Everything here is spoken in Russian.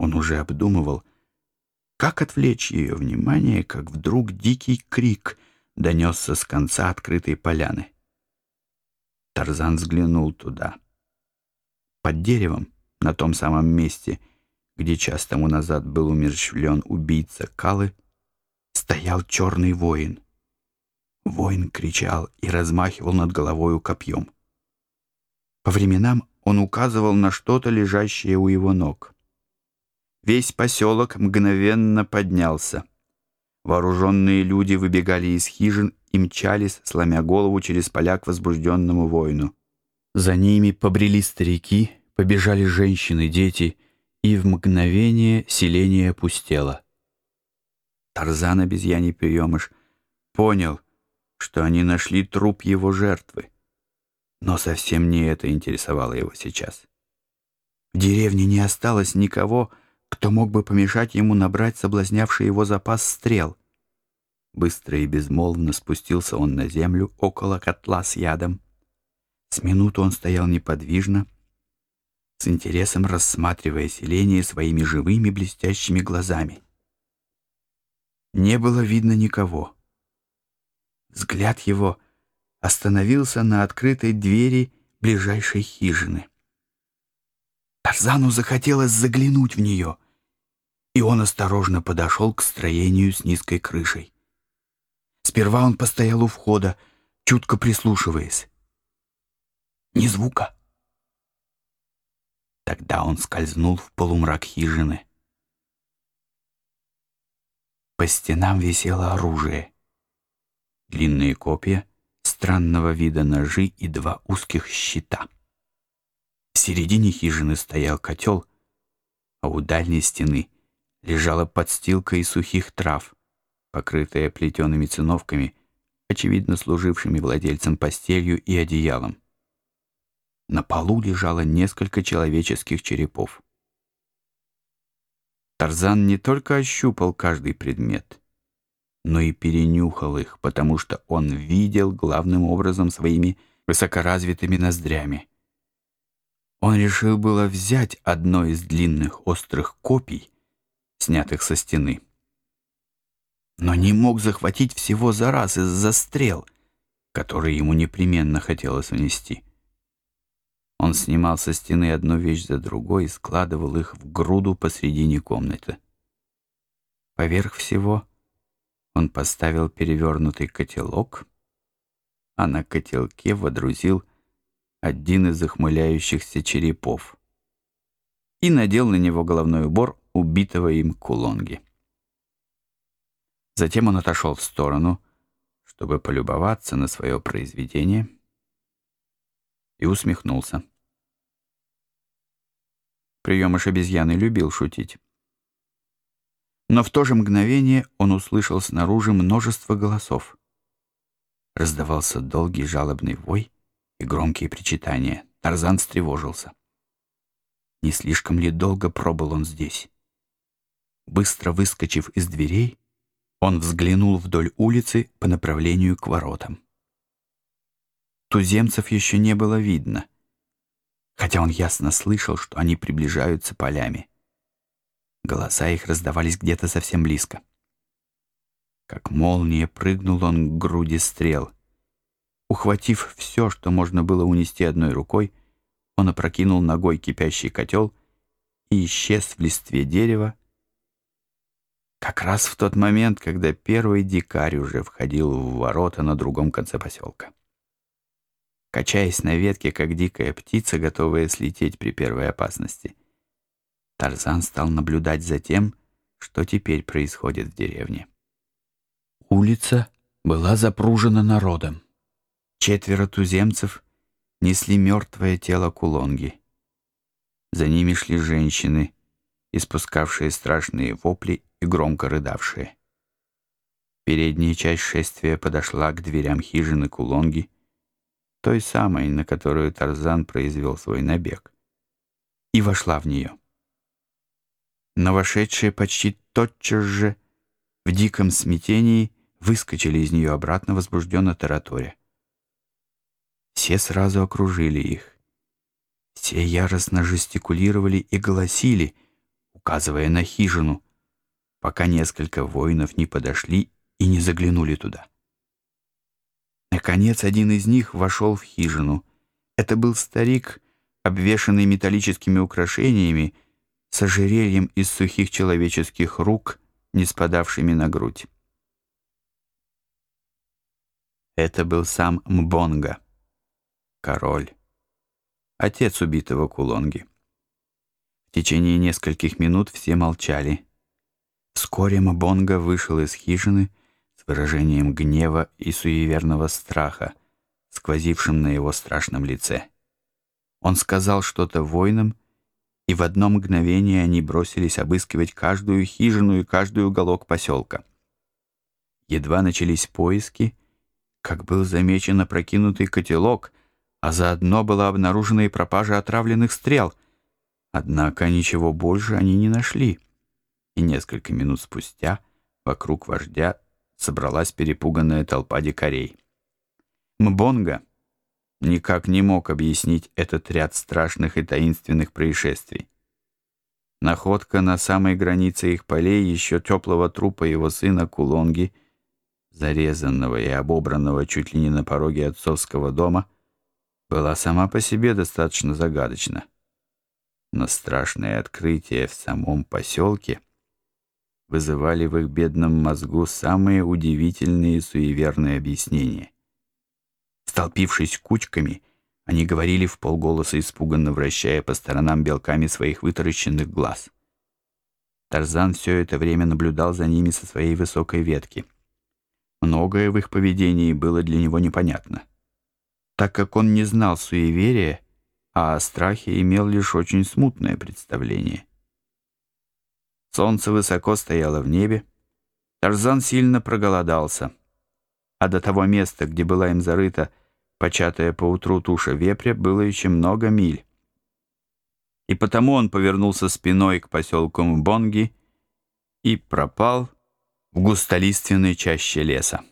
Он уже обдумывал, как отвлечь ее внимание, как вдруг дикий крик донесся с конца открытой поляны. Тарзан взглянул туда. Под деревом, на том самом месте, где час тому назад был умерщвлен убийца Калы, стоял черный воин. Воин кричал и размахивал над головою копьем. По временам он указывал на что-то, лежащее у его ног. Весь поселок мгновенно поднялся. Вооруженные люди выбегали из хижин и мчались, сломя голову через поля к возбужденному воину. За ними побрели старики, побежали женщины, дети, и в мгновение селение опустело. Тарзан, обезьяний приемыш, понял, что они нашли труп его жертвы. Но совсем не это интересовало его сейчас. В деревне не осталось никого, кто мог бы помешать ему набрать соблазнявший его запас стрел. Быстро и безмолвно спустился он на землю около котла с ядом. С минуту он стоял неподвижно, с интересом рассматривая селение своими живыми блестящими глазами. Не было видно никого. Взгляд его остановился на открытой двери ближайшей хижины. Тарзану захотелось заглянуть в нее, и он осторожно подошел к строению с низкой крышей. Сперва он постоял у входа, чутко прислушиваясь. Ни звука. Тогда он скользнул в полумрак хижины. По стенам висело оружие. Длинные копья, странного вида ножи и два узких щита. В середине хижины стоял котел, а у дальней стены лежала подстилка из сухих трав, покрытая плетеными циновками, очевидно служившими владельцам постелью и одеялом. На полу лежало несколько человеческих черепов. Тарзан не только ощупал каждый предмет, но и перенюхал их, потому что он видел главным образом своими высокоразвитыми ноздрями. Он решил было взять одно из длинных острых копий, снятых со стены, но не мог захватить всего за раз из-за стрел, которые ему непременно хотелось унести. Он снимал со стены одну вещь за другой и складывал их в груду посредине комнаты. Поверх всего он поставил перевернутый котелок, а на котелке водрузил один из охмыляющихся черепов и надел на него головной убор убитого им кулонги. Затем он отошел в сторону, чтобы полюбоваться на свое произведение, и усмехнулся. Приемыш обезьяны любил шутить. Но в то же мгновение он услышал снаружи множество голосов. Раздавался долгий жалобный вой и громкие причитания. Тарзан встревожился. Не слишком ли долго пробыл он здесь? Быстро выскочив из дверей, он взглянул вдоль улицы по направлению к воротам. Туземцев еще не было видно, хотя он ясно слышал, что они приближаются полями. Голоса их раздавались где-то совсем близко. Как молния прыгнул он к груди стрел. Ухватив все, что можно было унести одной рукой, он опрокинул ногой кипящий котел и исчез в листве дерева, как раз в тот момент, когда первый дикарь уже входил в ворота на другом конце поселка. Качаясь на ветке, как дикая птица, готовая слететь при первой опасности, Тарзан стал наблюдать за тем, что теперь происходит в деревне. Улица была запружена народом. Четверо туземцев несли мертвое тело Кулонги. За ними шли женщины, испускавшие страшные вопли и громко рыдавшие. Передняя часть шествия подошла к дверям хижины Кулонги, той самой, на которую Тарзан произвел свой набег, и вошла в нее. Но вошедшие почти тотчас же в диком смятении выскочили из нее обратно возбужденно тараторя. Все сразу окружили их. Все яростно жестикулировали и голосили — указывая на хижину, пока несколько воинов не подошли и не заглянули туда. Наконец, один из них вошел в хижину. Это был старик, обвешанный металлическими украшениями, с ожерельем из сухих человеческих рук, не спадавшими на грудь. Это был сам Мбонга, король, отец убитого Кулонги. В течение нескольких минут все молчали. Вскоре Мбонга вышел из хижины с выражением гнева и суеверного страха, сквозившим на его страшном лице. Он сказал что-то воинам, и в одно мгновение они бросились обыскивать каждую хижину и каждый уголок поселка. Едва начались поиски, как был замечен опрокинутый котелок, а заодно была обнаружена и пропажа отравленных стрел. Однако ничего больше они не нашли, и несколько минут спустя вокруг вождя собралась перепуганная толпа дикарей. Мбонга никак не мог объяснить этот ряд страшных и таинственных происшествий. Находка на самой границе их полей еще теплого трупа его сына Кулонги — зарезанного и обобранного чуть ли не на пороге отцовского дома, была сама по себе достаточно загадочна. Но страшные открытия в самом поселке вызывали в их бедном мозгу самые удивительные суеверные объяснения. Столпившись кучками, они говорили в полголоса, испуганно вращая по сторонам белками своих вытаращенных глаз. Тарзан все это время наблюдал за ними со своей высокой ветки — Многое в их поведении было для него непонятно. Так как он не знал суеверия, а о страхе имел лишь очень смутное представление. Солнце высоко стояло в небе, Тарзан сильно проголодался, а до того места, где была им зарыта початая поутру туша вепря, было еще много миль. И потому он повернулся спиной к поселку Мбонги и пропал в густолиственной чаще леса.